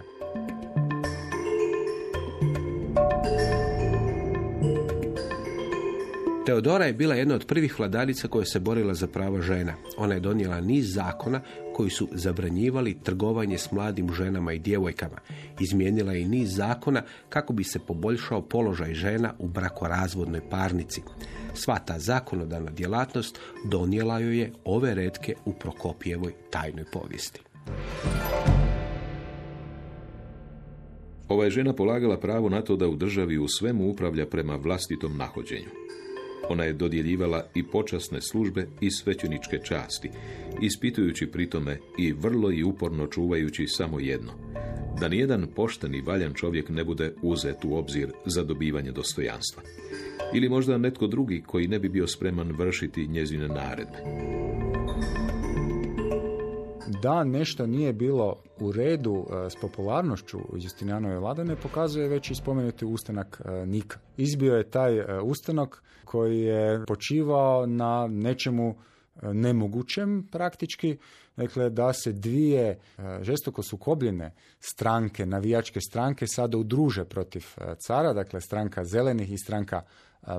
Teodora je bila jedna od prvih vladarica koja se borila za prava žena. Ona je donijela niz zakona koji su zabranjivali trgovanje s mladim ženama i djevojkama. Izmijenila je i niz zakona kako bi se poboljšao položaj žena u brakorazvodnoj parnici. Sva ta zakonodavna djelatnost donijela joj je ove redke u Prokopijevoj tajnoj povijesti. Ova je žena polagala pravo na to da u državi u svemu upravlja prema vlastitom nahođenju. Ona je dodjeljivala i počasne službe i svećeničke časti, ispitujući pritome i vrlo i uporno čuvajući samo jedno, da nijedan pošten i valjan čovjek ne bude uzet u obzir za dobivanje dostojanstva. Ili možda netko drugi koji ne bi bio spreman vršiti njezine naredbe da nešto nije bilo u redu e, s popularnošću Justinijanove vladane pokazuje već i spomenuti ustanak e, Nika. Izbio je taj e, ustanak koji je počivao na nečemu nemogućem praktički, dakle da se dvije žestoko sukobljene stranke, navijačke stranke sada udruže protiv cara, dakle stranka zelenih i stranka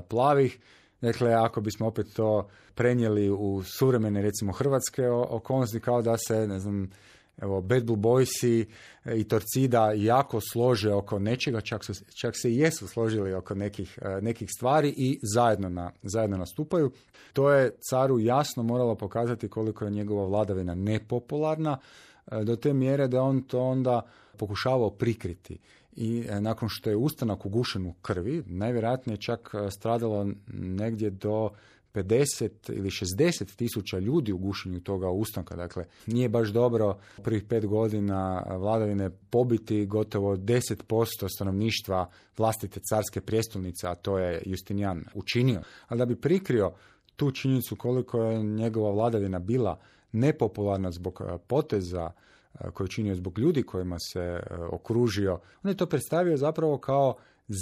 plavih, Dakle, ako bismo opet to prenijeli u suvremene, recimo, hrvatske okolnosti, kao da se, ne znam, evo, Bad Blue Boysi i Torcida jako slože oko nečega, čak, su, čak se i jesu složili oko nekih, e, nekih stvari i zajedno, na, zajedno nastupaju. To je caru jasno moralo pokazati koliko je njegova vladavina nepopularna, e, do te mjere da on to onda pokušavao prikriti i e, nakon što je ustanak ugušen u krvi, najvjerojatnije čak e, stradalo negdje do 50 ili 60 tisuća ljudi u gušenju toga ustanka. Dakle, nije baš dobro prvih pet godina vladavine pobiti gotovo 10% stanovništva vlastite carske prijestolnice, a to je Justinijan učinio. Ali da bi prikrio tu činjenicu koliko je njegova vladavina bila nepopularna zbog e, poteza koji činio zbog ljudi kojima se e, okružio, on je to predstavio zapravo kao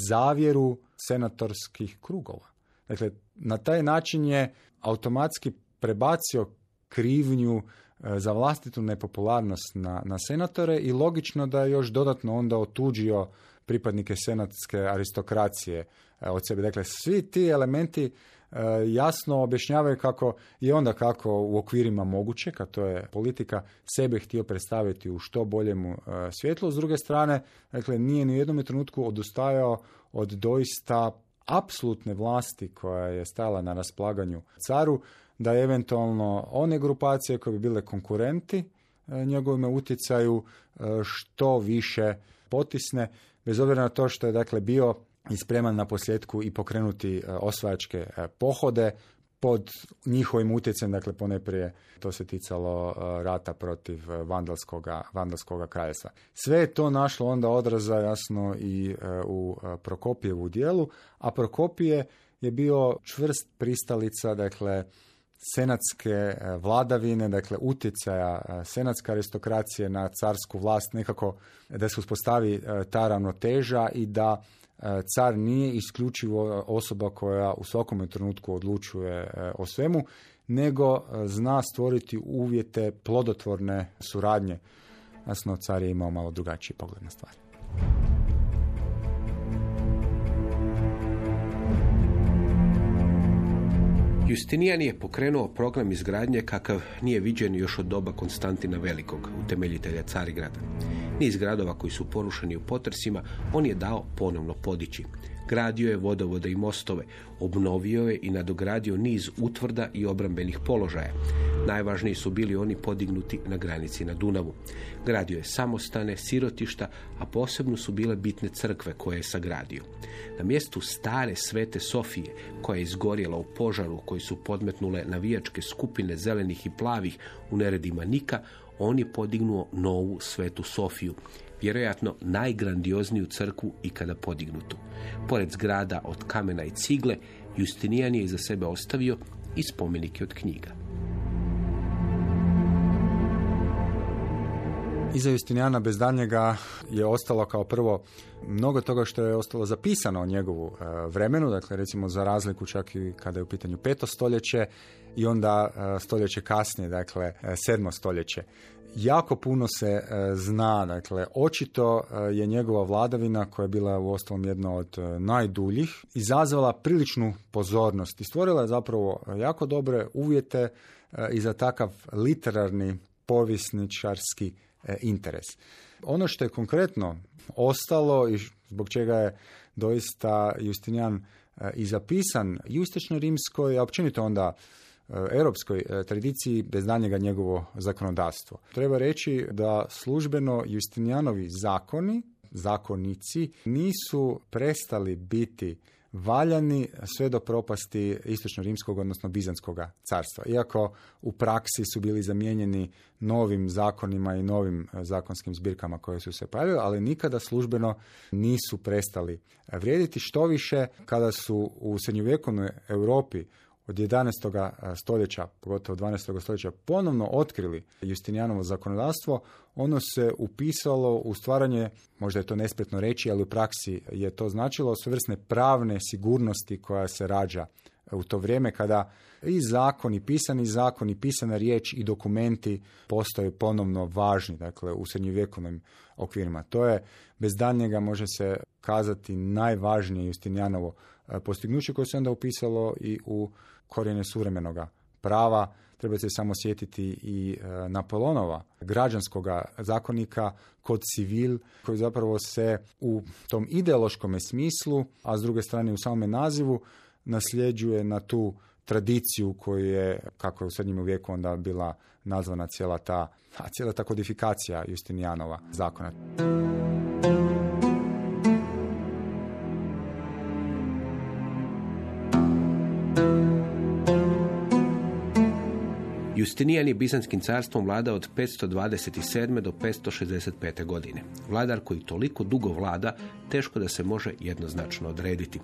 zavjeru senatorskih krugova. Dakle, na taj način je automatski prebacio krivnju e, za vlastitu nepopularnost na, na senatore i logično da je još dodatno onda otuđio pripadnike senatske aristokracije e, od sebe. Dakle, svi ti elementi jasno objašnjavaju kako i onda kako u okvirima moguće, kad to je politika, sebe htio predstaviti u što boljemu e, svjetlu. S druge strane, dakle, nije ni u jednom trenutku odustajao od doista apsolutne vlasti koja je stala na rasplaganju caru, da eventualno one grupacije koje bi bile konkurenti e, njegovome utjecaju što više potisne, bez obzira na to što je dakle bio i spreman na posljedku i pokrenuti e, osvajačke e, pohode pod njihovim utjecajem, dakle poneprije to se ticalo e, rata protiv vandalskoga, vandalskoga kraljevstva. Sve je to našlo onda odraza jasno i u Prokopijevu dijelu, a Prokopije je bio čvrst pristalica, dakle, senatske vladavine, dakle utjecaja senatske aristokracije na carsku vlast, nekako da se uspostavi ta ravnoteža i da car nije isključivo osoba koja u svakom trenutku odlučuje o svemu, nego zna stvoriti uvjete plodotvorne suradnje. Jasno, car je imao malo drugačiji pogled na stvari. Justinijan je pokrenuo program izgradnje kakav nije viđen još od doba Konstantina Velikog, utemeljitelja Carigrada. Niz gradova koji su porušeni u potresima on je dao ponovno podići. Gradio je vodovode i mostove, obnovio je i nadogradio niz utvrda i obrambenih položaja. Najvažniji su bili oni podignuti na granici na Dunavu. Gradio je samostane, sirotišta, a posebno su bile bitne crkve koje je sagradio. Na mjestu stare svete Sofije, koja je izgorjela u požaru koji su podmetnule navijačke skupine zelenih i plavih u neredima Nika, on je podignuo novu svetu Sofiju, vjerojatno najgrandiozniju crkvu ikada podignutu. Pored zgrada od kamena i cigle, Justinijan je iza sebe ostavio i spomenike od knjiga. Iza Justinijana bez daljnjega je ostalo kao prvo mnogo toga što je ostalo zapisano o njegovu e, vremenu, dakle recimo za razliku čak i kada je u pitanju peto stoljeće i onda e, stoljeće kasnije, dakle e, sedmo stoljeće. Jako puno se zna, dakle očito je njegova vladavina koja je bila u ostalom jedna od najduljih izazvala priličnu pozornost i stvorila je zapravo jako dobre uvjete i za takav literarni povisničarski interes. Ono što je konkretno ostalo i zbog čega je doista Justinijan e, i zapisan i u rimskoj, a općenito onda e, europskoj tradiciji bez daljnjega njegovo zakonodavstvo. Treba reći da službeno Justinijanovi zakoni, zakonici, nisu prestali biti valjani sve do propasti istočno-rimskog, odnosno bizanskog carstva. Iako u praksi su bili zamijenjeni novim zakonima i novim e, zakonskim zbirkama koje su se pojavile, ali nikada službeno nisu prestali vrijediti. Što više, kada su u srednjovjekovnoj Europi od 11. stoljeća, pogotovo 12. stoljeća, ponovno otkrili Justinijanovo zakonodavstvo, ono se upisalo u stvaranje, možda je to nespretno reći, ali u praksi je to značilo svrsne pravne sigurnosti koja se rađa u to vrijeme kada i zakon i pisani zakon i pisana riječ i dokumenti postaju ponovno važni, dakle u srednjovjekovnim okvirima. To je bez daljnjega može se kazati najvažnije Justinijanovo postignuće koje se onda upisalo i u korijene suvremenoga prava. Treba se samo sjetiti i e, Napoleonova građanskog zakonika kod civil koji zapravo se u tom ideološkom smislu, a s druge strane u samome nazivu nasljeđuje na tu tradiciju koju je, kako je u srednjem vijeku onda bila nazvana cijela ta, cijela ta kodifikacija Justinijanova zakona. Justinijan je Bizanskim carstvom vladao od 527. do 565. godine. Vladar koji toliko dugo vlada, teško da se može jednoznačno odrediti.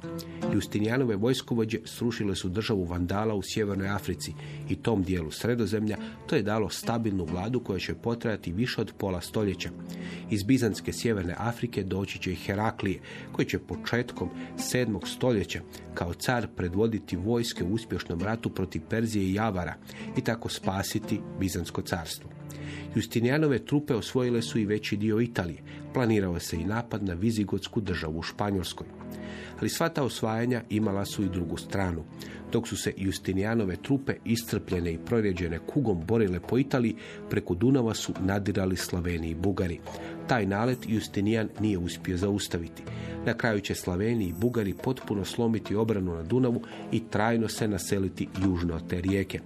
Justinijanove vojskovođe srušile su državu Vandala u Sjevernoj Africi i tom dijelu sredozemlja to je dalo stabilnu vladu koja će potrajati više od pola stoljeća. Iz Bizanske Sjeverne Afrike doći će i Heraklije, koji će početkom 7. stoljeća kao car predvoditi vojske u uspješnom ratu protiv Perzije i Javara i tako spasiti Bizansko carstvo. Justinijanove trupe osvojile su i veći dio Italije. Planirao se i napad na Vizigotsku državu u Španjolskoj. Ali sva ta osvajanja imala su i drugu stranu. Dok su se Justinijanove trupe iscrpljene i prorjeđene kugom borile po Italiji, preko Dunava su nadirali Slaveni i Bugari. Taj nalet Justinijan nije uspio zaustaviti. Na kraju će Slaveni i Bugari potpuno slomiti obranu na Dunavu i trajno se naseliti južno od te rijeke.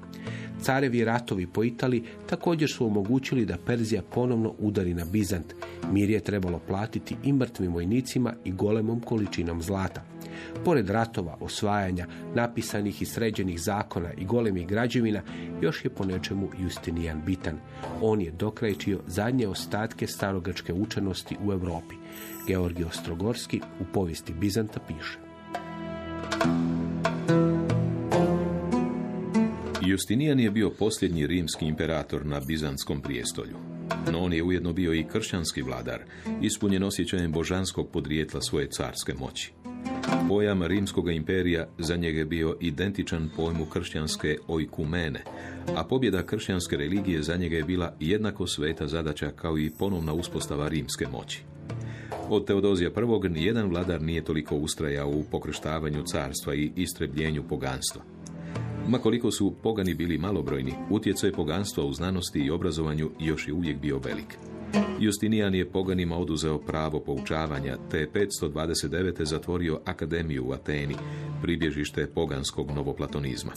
Carevi ratovi po Italiji također su omogućili da Perzija ponovno udari na Bizant. Mir je trebalo platiti i mrtvim vojnicima i golemom količinom zlata. Pored ratova, osvajanja, napisanih i sređenih zakona i golemih građevina, još je po nečemu Justinijan bitan. On je dokrajčio zadnje ostatke starogrčke učenosti u Europi. Georgij Ostrogorski u povijesti Bizanta piše. Justinijan je bio posljednji rimski imperator na Bizanskom prijestolju. No on je ujedno bio i kršćanski vladar, ispunjen osjećajem božanskog podrijetla svoje carske moći. Pojam rimskog imperija za njega je bio identičan pojmu kršćanske ojkumene, a pobjeda kršćanske religije za njega je bila jednako sveta zadaća kao i ponovna uspostava rimske moći. Od Teodozija I. nijedan vladar nije toliko ustrajao u pokrštavanju carstva i istrebljenju poganstva. Makoliko su pogani bili malobrojni, utjecaj poganstva u znanosti i obrazovanju još je uvijek bio velik. Justinijan je poganima oduzeo pravo poučavanja, te je 529. zatvorio akademiju u Ateni, pribježište poganskog novoplatonizma.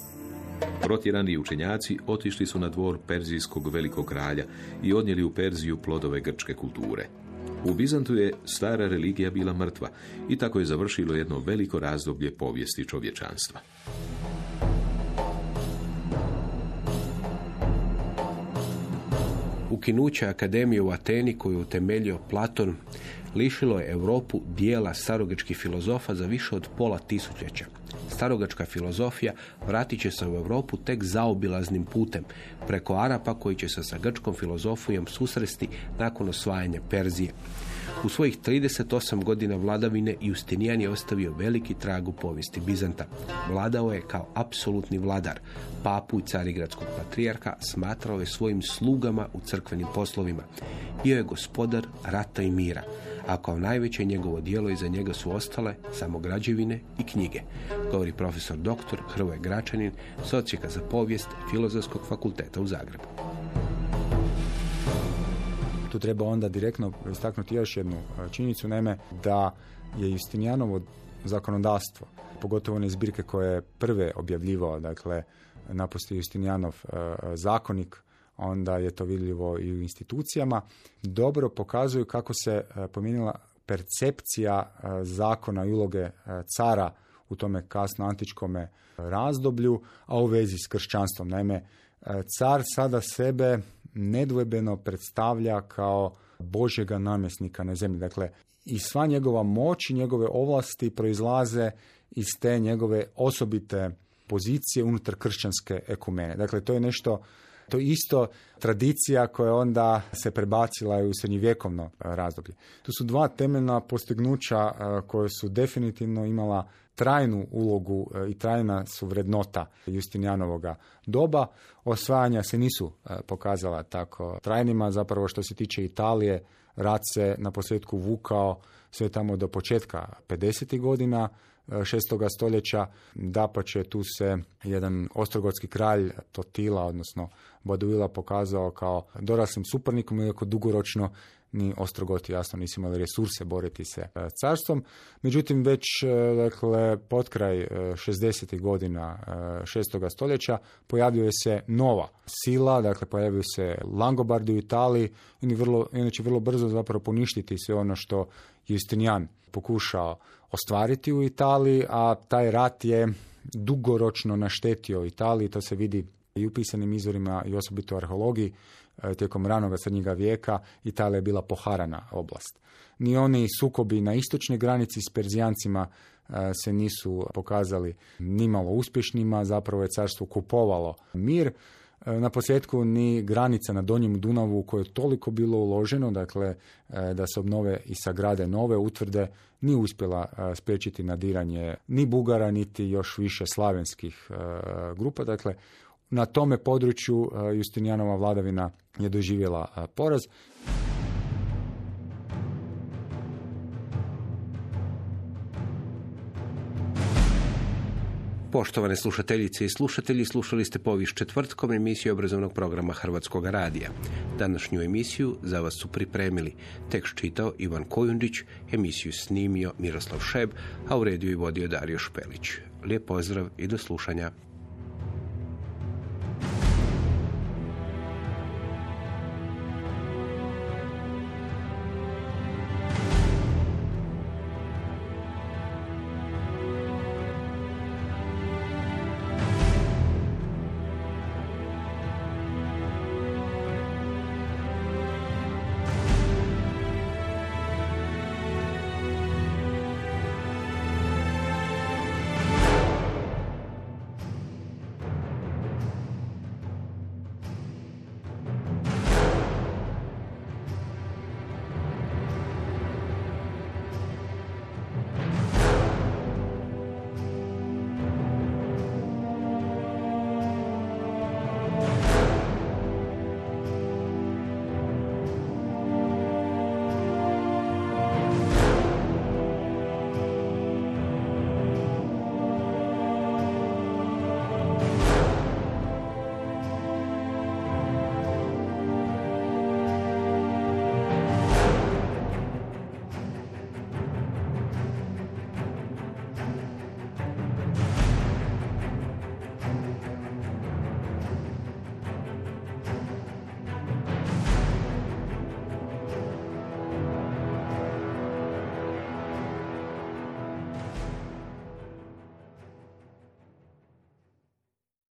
Protjerani učenjaci otišli su na dvor perzijskog velikog kralja i odnijeli u Perziju plodove grčke kulture. U Bizantu je stara religija bila mrtva i tako je završilo jedno veliko razdoblje povijesti čovječanstva. Ukinuće Akademije u Ateni koju je utemeljio Platon lišilo je Europu dijela starogrečkih filozofa za više od pola tisućljeća. Starogačka filozofija vratit će se u Europu tek zaobilaznim putem, preko Arapa koji će se sa grčkom filozofijom susresti nakon osvajanja Perzije. U svojih 38 godina vladavine Justinijan je ostavio veliki trag u povijesti Bizanta. Vladao je kao apsolutni vladar. Papu i carigradskog patrijarha smatrao je svojim slugama u crkvenim poslovima. Bio je gospodar rata i mira a kao najveće njegovo dijelo iza njega su ostale samo građevine i knjige, govori profesor dr. Hrvoje Gračanin, socijeka za povijest Filozofskog fakulteta u Zagrebu. Tu treba onda direktno istaknuti još jednu e, činjenicu, naime da je Justinijanovo zakonodavstvo, pogotovo one zbirke koje je prve objavljivao, dakle, naposti Justinijanov e, zakonik, onda je to vidljivo i u institucijama, dobro pokazuju kako se e, promijenila percepcija zakona i uloge cara u tome kasno antičkome razdoblju, a u vezi s kršćanstvom. Naime, car sada sebe nedvojbeno predstavlja kao Božjega namjesnika na zemlji. Dakle, i sva njegova moć i njegove ovlasti proizlaze iz te njegove osobite pozicije unutar kršćanske ekumene. Dakle, to je nešto to je isto tradicija koja onda se prebacila u srednjivjekovno razdoblje. Tu su dva temeljna postignuća koje su definitivno imala trajnu ulogu e, i trajna su vrednota Justinijanovog doba. Osvajanja se nisu e, pokazala tako trajnima, zapravo što se tiče Italije, rat se na posljedku vukao sve tamo do početka 50. godina, šestoga stoljeća. Dapače, tu se jedan ostrogotski kralj Totila, odnosno Baduila, pokazao kao doraslim suparnikom, iako dugoročno ni Ostrogoti jasno nisu imali resurse boriti se e, carstvom. Međutim, već e, dakle, pod kraj 60. E, godina 6. stoljeća pojavljuje se nova sila, dakle pojavljuje se Langobardi u Italiji i vrlo, inače vrlo brzo zapravo poništiti sve ono što Justinian pokušao ostvariti u Italiji, a taj rat je dugoročno naštetio Italiji, to se vidi i u pisanim izvorima i osobito arheologiji tijekom ranoga srednjega vijeka Italija je bila poharana oblast. Ni oni sukobi na istočnoj granici s Perzijancima e, se nisu pokazali nimalo uspješnima, zapravo je carstvo kupovalo mir, E, na posljedku ni granica na Donjem Dunavu u kojoj je toliko bilo uloženo, dakle e, da se obnove i sagrade nove utvrde, ni uspjela e, spriječiti nadiranje ni Bugara, niti još više slavenskih grupa. Dakle, na tome području Justinijanova vladavina je doživjela poraz. Poštovane slušateljice i slušatelji, slušali ste povijest četvrtkom emisiju obrazovnog programa Hrvatskog radija. Današnju emisiju za vas su pripremili. Tekst čitao Ivan Kojundić, emisiju snimio Miroslav Šeb, a u rediju i vodio Dario Špelić. Lijep pozdrav i do slušanja.